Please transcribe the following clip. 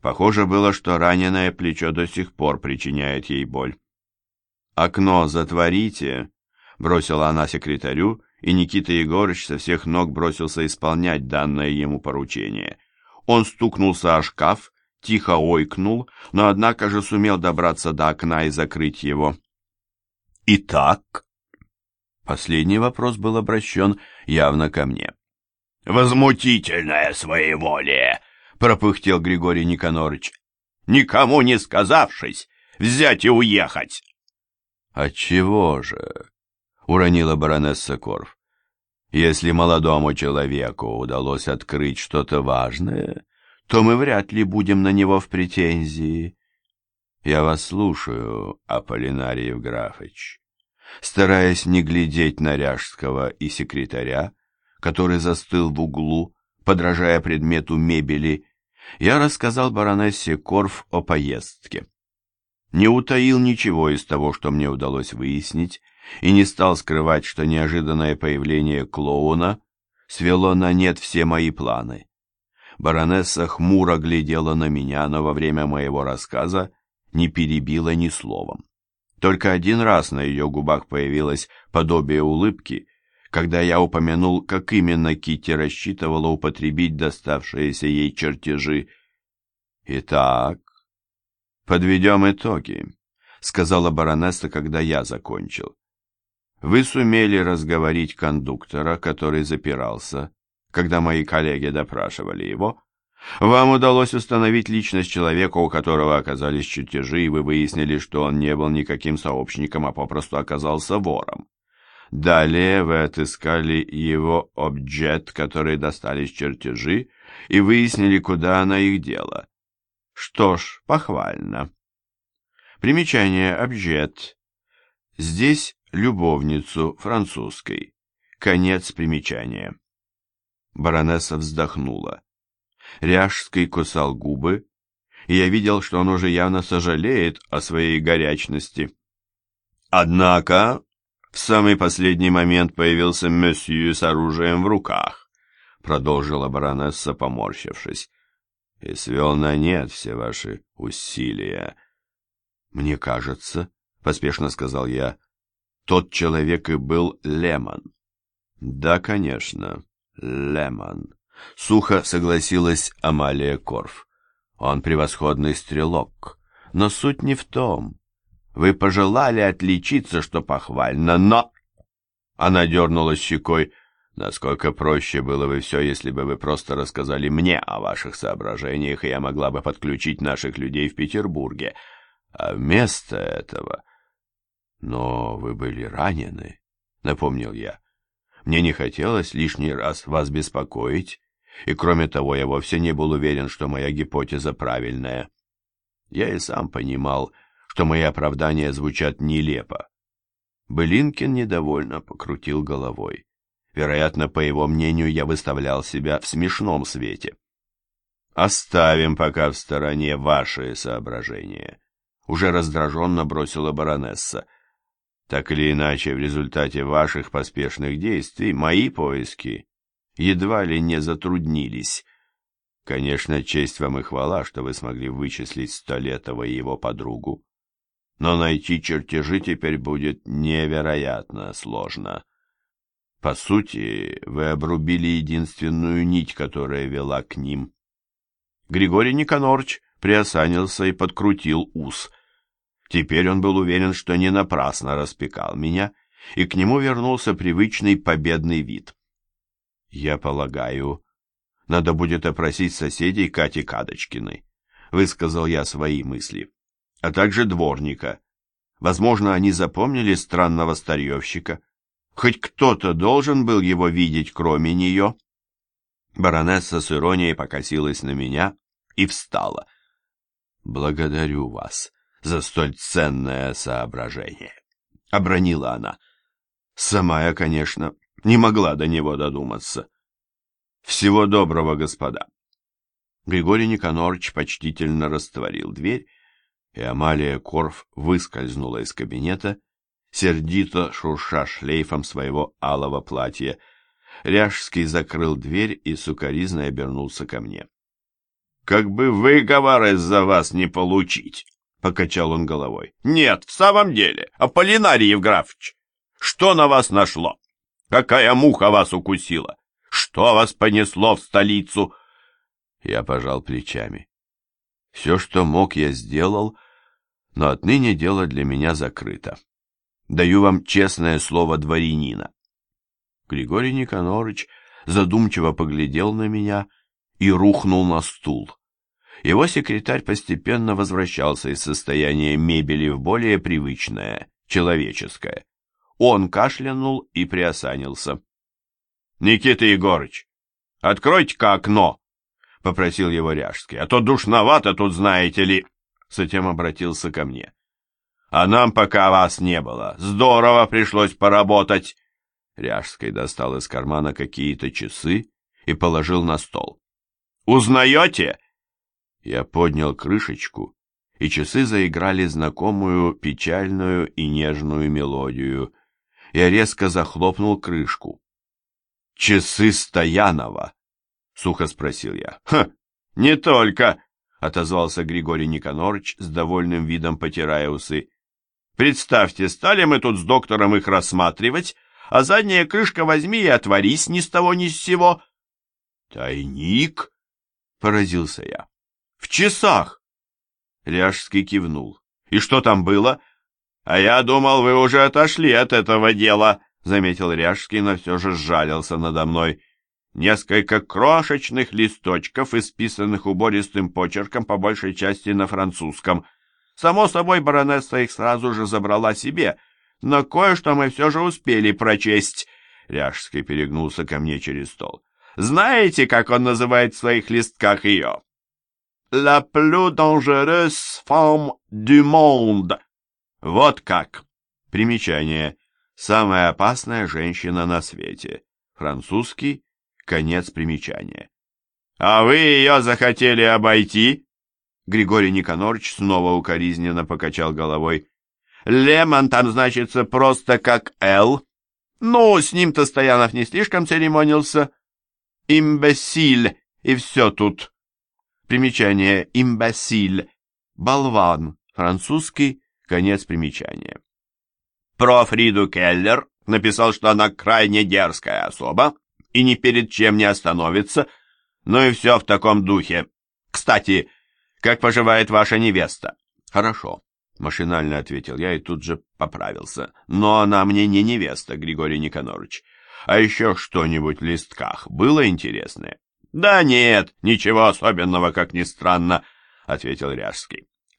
Похоже было, что раненое плечо до сих пор причиняет ей боль. «Окно затворите», — бросила она секретарю, и Никита Егорыч со всех ног бросился исполнять данное ему поручение. Он стукнулся о шкаф, тихо ойкнул, но однако же сумел добраться до окна и закрыть его. «Итак?» Последний вопрос был обращен явно ко мне. «Возмутительное своеволие!» — пропыхтел Григорий Никонорыч. «Никому не сказавшись, взять и уехать!» «Отчего же?» — уронила баронесса Корф. «Если молодому человеку удалось открыть что-то важное, то мы вряд ли будем на него в претензии. Я вас слушаю, Аполлинарий Евграфович. Стараясь не глядеть на Ряжского и секретаря, который застыл в углу, подражая предмету мебели, я рассказал баронессе Корф о поездке. Не утаил ничего из того, что мне удалось выяснить, и не стал скрывать, что неожиданное появление клоуна свело на нет все мои планы. Баронесса хмуро глядела на меня, но во время моего рассказа не перебила ни словом. Только один раз на ее губах появилось подобие улыбки, когда я упомянул, как именно Кити рассчитывала употребить доставшиеся ей чертежи. «Итак, подведем итоги», — сказала баронесса, когда я закончил. «Вы сумели разговорить кондуктора, который запирался, когда мои коллеги допрашивали его, вам удалось установить личность человека, у которого оказались чертежи, и вы выяснили, что он не был никаким сообщником, а попросту оказался вором. Далее вы отыскали его объект, который достались чертежи, и выяснили, куда она их дела. Что ж, похвально. Примечание объект. Здесь любовницу французской. Конец примечания. Баронесса вздохнула. Ряжский кусал губы, и я видел, что он уже явно сожалеет о своей горячности. Однако в самый последний момент появился месье с оружием в руках, продолжила баронесса, поморщившись, и свел на нет все ваши усилия. Мне кажется, поспешно сказал я, тот человек и был Лемон. Да, конечно, Лемон. Сухо согласилась Амалия Корф. Он превосходный стрелок. Но суть не в том. Вы пожелали отличиться, что похвально, но... Она дернула щекой. Насколько проще было бы все, если бы вы просто рассказали мне о ваших соображениях, и я могла бы подключить наших людей в Петербурге. А вместо этого... Но вы были ранены, напомнил я. Мне не хотелось лишний раз вас беспокоить, и кроме того, я вовсе не был уверен, что моя гипотеза правильная. Я и сам понимал, мои оправдания звучат нелепо. Былинкин недовольно покрутил головой. Вероятно, по его мнению, я выставлял себя в смешном свете. «Оставим пока в стороне ваши соображения», — уже раздраженно бросила баронесса. «Так или иначе, в результате ваших поспешных действий мои поиски едва ли не затруднились. Конечно, честь вам и хвала, что вы смогли вычислить Столетова и его подругу. Но найти чертежи теперь будет невероятно сложно. По сути, вы обрубили единственную нить, которая вела к ним. Григорий Никонорч приосанился и подкрутил ус. Теперь он был уверен, что не напрасно распекал меня, и к нему вернулся привычный победный вид. «Я полагаю, надо будет опросить соседей Кати Кадочкиной», — высказал я свои мысли, «а также дворника. Возможно, они запомнили странного старьевщика. Хоть кто-то должен был его видеть, кроме нее». Баронесса с иронией покосилась на меня и встала. «Благодарю вас за столь ценное соображение», — обронила она. «Сама я, конечно, не могла до него додуматься. Всего доброго, господа. Григорий Никонорович почтительно растворил дверь, и Амалия Корф выскользнула из кабинета, сердито шурша шлейфом своего алого платья. Ряжский закрыл дверь и сукоризно обернулся ко мне. как бы выговор из-за вас не получить, — покачал он головой. Нет, в самом деле, Аполлинарий Евграфович, что на вас нашло? Какая муха вас укусила? Что вас понесло в столицу? Я пожал плечами. Все, что мог, я сделал, но отныне дело для меня закрыто. Даю вам честное слово дворянина. Григорий Никонорович задумчиво поглядел на меня и рухнул на стул. Его секретарь постепенно возвращался из состояния мебели в более привычное, человеческое. Он кашлянул и приосанился. — Никита Егорыч, откройте-ка окно, — попросил его Ряжский, — а то душновато тут, знаете ли. Затем обратился ко мне. — А нам пока вас не было. Здорово пришлось поработать. Ряжский достал из кармана какие-то часы и положил на стол. «Узнаете?» Я поднял крышечку, и часы заиграли знакомую печальную и нежную мелодию. Я резко захлопнул крышку. «Часы Стоянова?» — сухо спросил я. «Ха, не только!» — отозвался Григорий Никонорович с довольным видом потирая усы. «Представьте, стали мы тут с доктором их рассматривать, а задняя крышка возьми и отворись ни с того ни с сего. Тайник? Поразился я. В часах. Ряжский кивнул. И что там было? А я думал, вы уже отошли от этого дела, заметил Ряжский, но все же сжалился надо мной. Несколько крошечных листочков, исписанных убористым почерком, по большей части на французском. Само собой, баронесса их сразу же забрала себе, но кое-что мы все же успели прочесть. Ряжский перегнулся ко мне через стол. Знаете, как он называет в своих листках ее? «La plus dangereuse femme du monde». Вот как. Примечание. Самая опасная женщина на свете. Французский. Конец примечания. А вы ее захотели обойти? Григорий Никонорович снова укоризненно покачал головой. Лемон там значится просто как «Л». Ну, с ним-то Стоянов не слишком церемонился. Имбесиль, и все тут. Примечание «имбесиль», «болван», французский, конец примечания. Про Фриду Келлер написал, что она крайне дерзкая особа и ни перед чем не остановится, ну и все в таком духе. Кстати, как поживает ваша невеста? Хорошо. Машинально ответил я и тут же поправился. Но она мне не невеста, Григорий Никонорович. А еще что-нибудь в листках было интересное? Да нет, ничего особенного, как ни странно, ответил Ряжский.